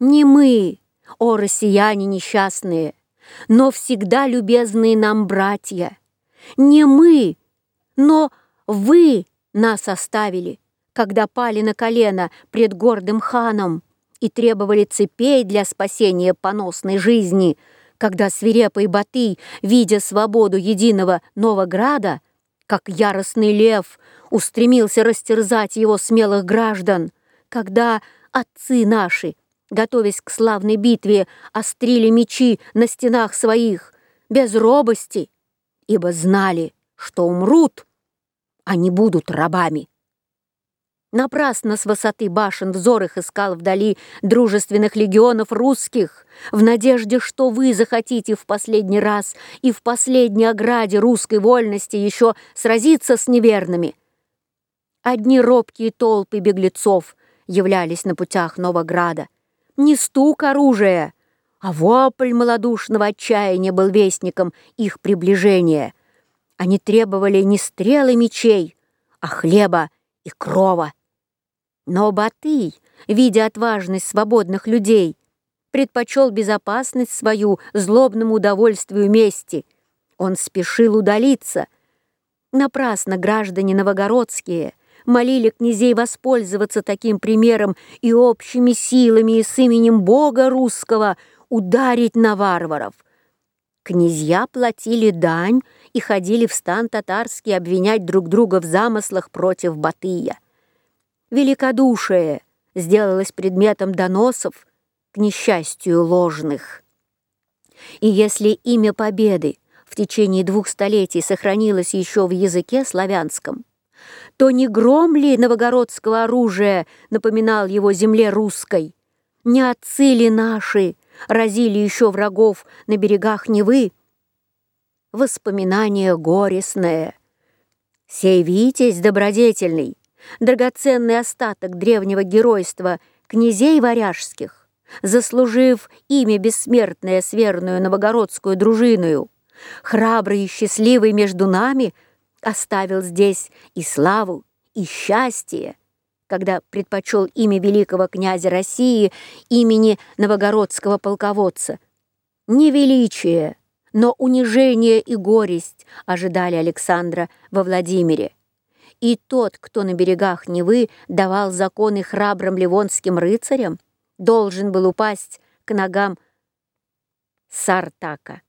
Не мы, о россияне несчастные, но всегда любезные нам братья. Не мы, но вы нас оставили, когда пали на колено пред гордым ханом и требовали цепей для спасения поносной жизни, когда свирепый Батый, видя свободу единого Новограда, как яростный лев, устремился растерзать его смелых граждан, когда отцы наши, готовясь к славной битве, острили мечи на стенах своих, без робости, ибо знали, что умрут, а не будут рабами. Напрасно с высоты башен взор их искал вдали дружественных легионов русских, в надежде, что вы захотите в последний раз и в последней ограде русской вольности еще сразиться с неверными. Одни робкие толпы беглецов являлись на путях Новограда. Не стук оружия, а вопль малодушного отчаяния был вестником их приближения. Они требовали не стрелы мечей, а хлеба и крова. Но Батый, видя отважность свободных людей, предпочел безопасность свою злобному удовольствию мести. Он спешил удалиться. Напрасно граждане новогородские молили князей воспользоваться таким примером и общими силами и с именем Бога русского ударить на варваров. Князья платили дань и ходили в стан татарский обвинять друг друга в замыслах против Батыя великодушие сделалось предметом доносов, к несчастью, ложных. И если имя победы в течение двух столетий сохранилось еще в языке славянском, то не гром ли новогородского оружия напоминал его земле русской? Не отцы ли наши разили еще врагов на берегах Невы? Воспоминание горестное. Сей Витязь добродетельный драгоценный остаток древнего геройства князей варяжских, заслужив имя бессмертное с верную новогородскую дружиною, храбрый и счастливый между нами, оставил здесь и славу, и счастье, когда предпочел имя великого князя России имени новогородского полководца. Не величие, но унижение и горесть ожидали Александра во Владимире. И тот, кто на берегах Невы давал законы храбрым ливонским рыцарям, должен был упасть к ногам Сартака.